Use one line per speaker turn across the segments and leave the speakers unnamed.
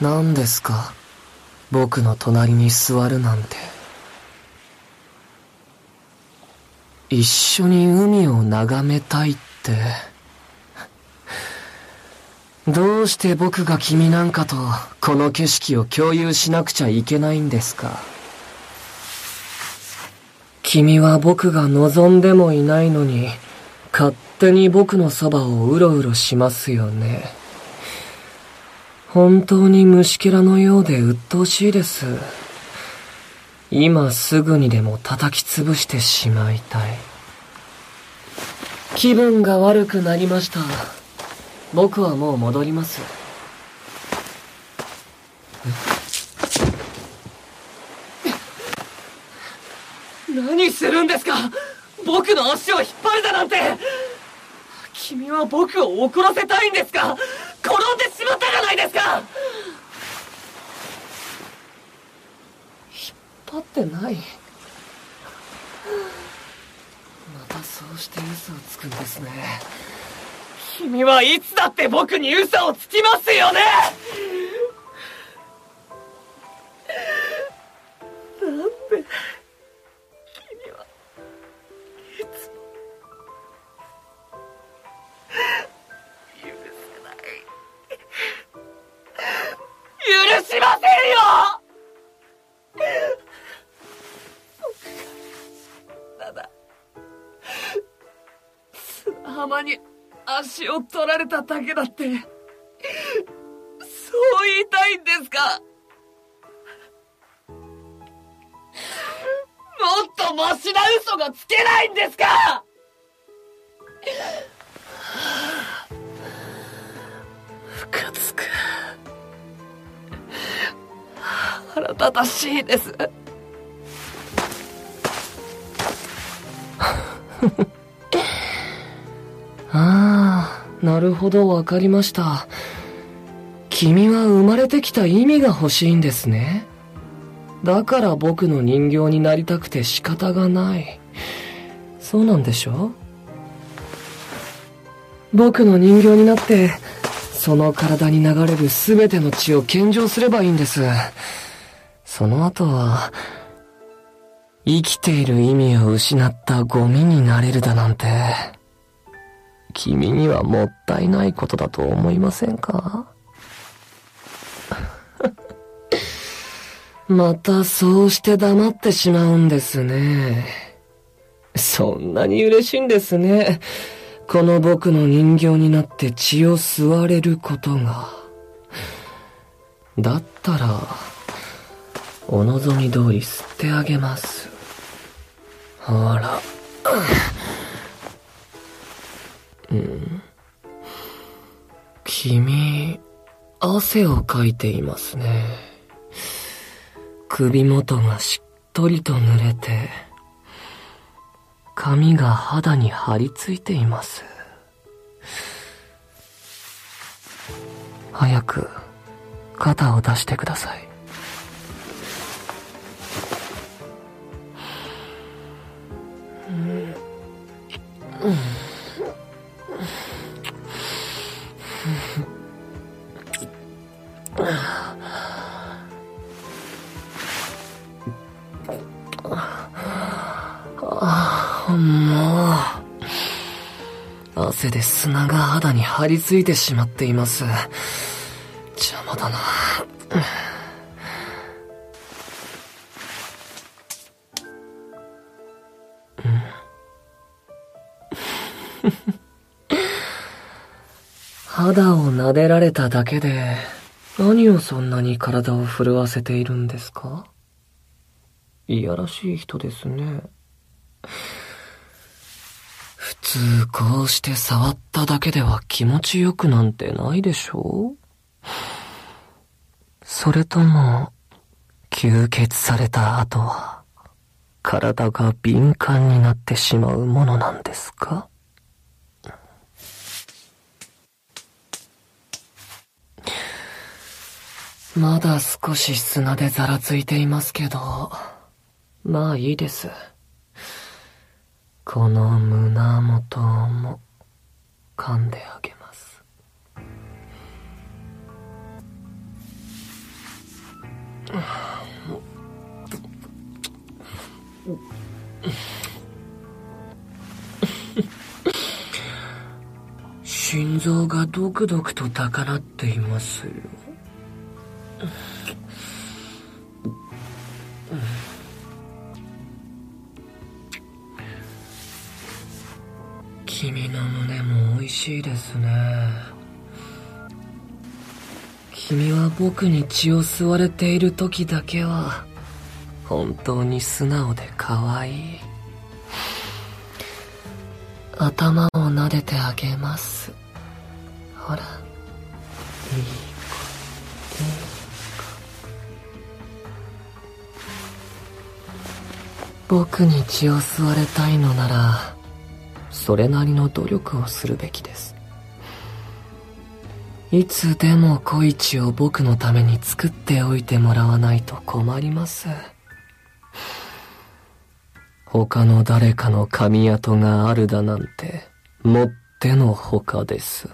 何ですか？僕の隣に座るなんて。一緒に海を眺めたいって。どうして僕が君なんかとこの景色を共有しなくちゃいけないんですか？君は僕が望んでもいないのに勝手に僕のそばをうろうろしますよね。本当に虫けらのようで鬱陶しいです。今すぐにでも叩き潰してしまいたい。気分が悪くなりました。僕はもう戻ります。何するんですか？僕の足を引っ張るだなんて君は僕を怒らせたいんですか？転んでないですか！引っ張ってない。またそうして嘘をつくんですね。君はいつだって僕に嘘をつきますよね！なんで浜に足を取られただけだって、そう言いたいんですか？もっとマシな嘘がつけないんですか？ムカつく。腹立たしいです。ああ、なるほどわかりました。君は生まれてきた意味が欲しいんですね。だから僕の人形になりたくて仕方がない。そうなんでしょ？僕の人形になって、その体に流れる全ての血を献上すればいいんです。その後は、生きている意味を失ったゴミになれるだなんて。君にはもったいないことだと思いませんか？またそうして黙ってしまうんですね。そんなに嬉しいんですね。この僕の人形になって血を吸われることが。だったら、お望み通り吸ってあげます。ほら。汗をかいていますね。首元がしっとりと濡れて、髪が肌に張り付いています。早く、肩を出してください。うん。うんああもう、汗で砂が肌に張り付いてしまっています。邪魔だな。肌を撫でられただけで、何をそんなに体を震わせているんですか？いやらしい人ですね。普通こうして触っただけでは気持ちよくなんてないでしょう？それとも、吸血された後は、体が敏感になってしまうものなんですか？まだ少し砂でざらついていますけど、まあいいです。この胸元も噛んであげます。心臓がドクドクと高鳴っていますよ。君の胸も美味しいですね。君は僕に血を吸われている時だけは、本当に素直で可愛い。頭を撫でてあげます。ほら、いい子、いい子。僕に血を吸われたいのなら、それなりの努力をするべきです。いつでも小市を僕のために作っておいてもらわないと困ります。他の誰かの髪跡があるだなんて、もってのほかです。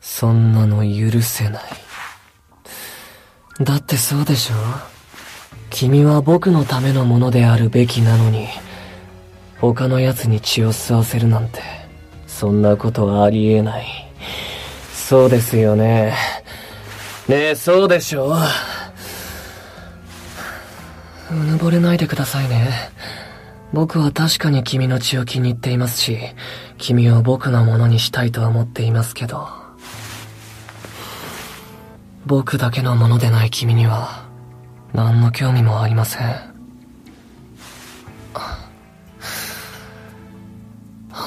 そんなの許せない。だってそうでしょ？君は僕のためのものであるべきなのに、他の奴に血を吸わせるなんて、そんなことはありえない。そうですよね。ねえ、そうでしょうぬぼれないでくださいね。僕は確かに君の血を気に入っていますし、君を僕のものにしたいとは思っていますけど、僕だけのものでない君には、何の興味もありません。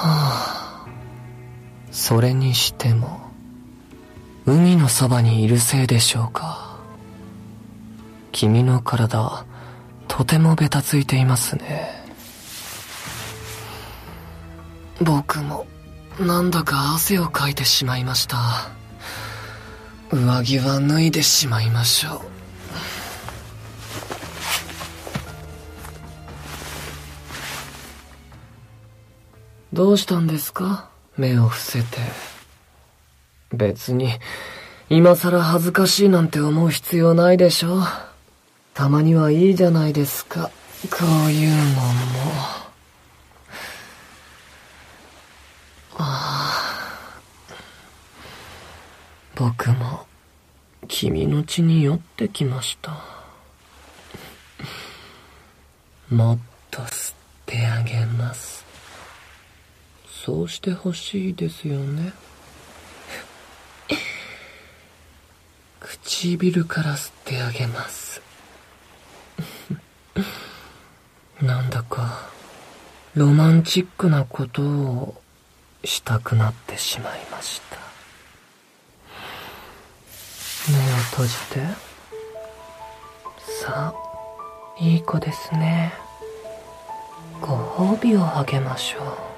あ、それにしても、海のそばにいるせいでしょうか。君の体、とてもベタついていますね。僕も、なんだか汗をかいてしまいました。上着は脱いでしまいましょう。どうしたんですか？目を伏せて。別に、今更恥ずかしいなんて思う必要ないでしょ。たまにはいいじゃないですか。こういうのも。ああ。僕も、君の血に酔ってきました。もっと吸ってあげます。そうしてほしいですよね。唇から吸ってあげます。なんだか、ロマンチックなことをしたくなってしまいました。目を閉じて。さあ、いい子ですね。ご褒美をあげましょう。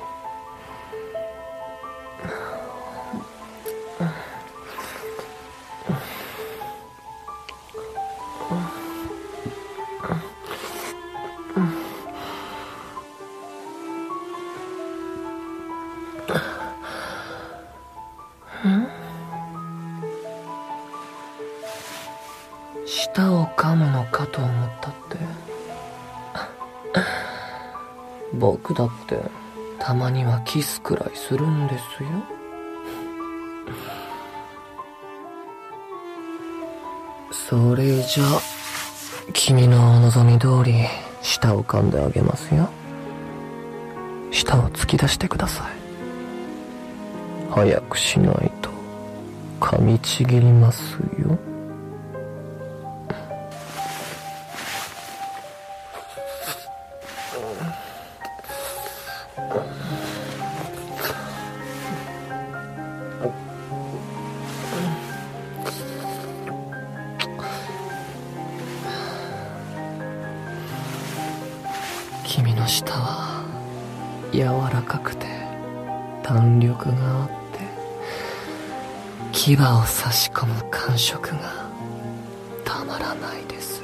僕だってたまにはキスくらいするんですよ。それじゃ君のお望み通り舌を噛んであげますよ。舌を突き出してください。早くしないと噛みちぎりますよ。柔らかくて弾力があって牙を差し込む感触がたまらないです。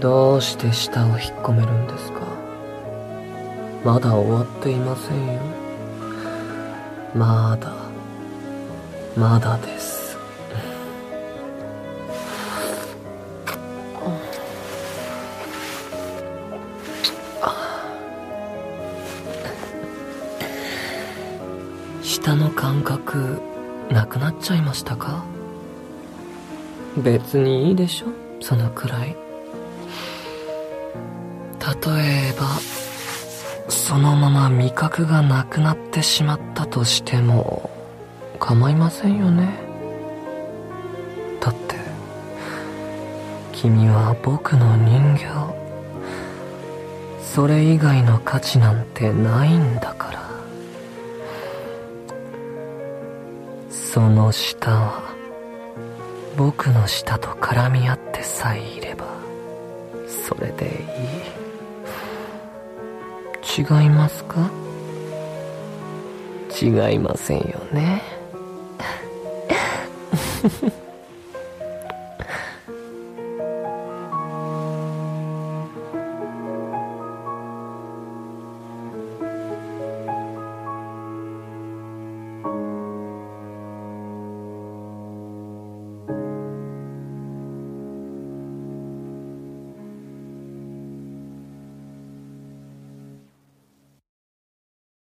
どうして舌を引っ込めるんですか？まだ終わっていませんよ。まだまだです。舌の感覚なくなっちゃいましたか？別にいいでしょ？そのくらい。例えばそのまま味覚がなくなってしまったとしても構いませんよね。だって君は僕の人形。それ以外の価値なんてないんだから。その舌は僕の舌と絡み合ってさえいればそれでいい？違いますか？違いませんよね。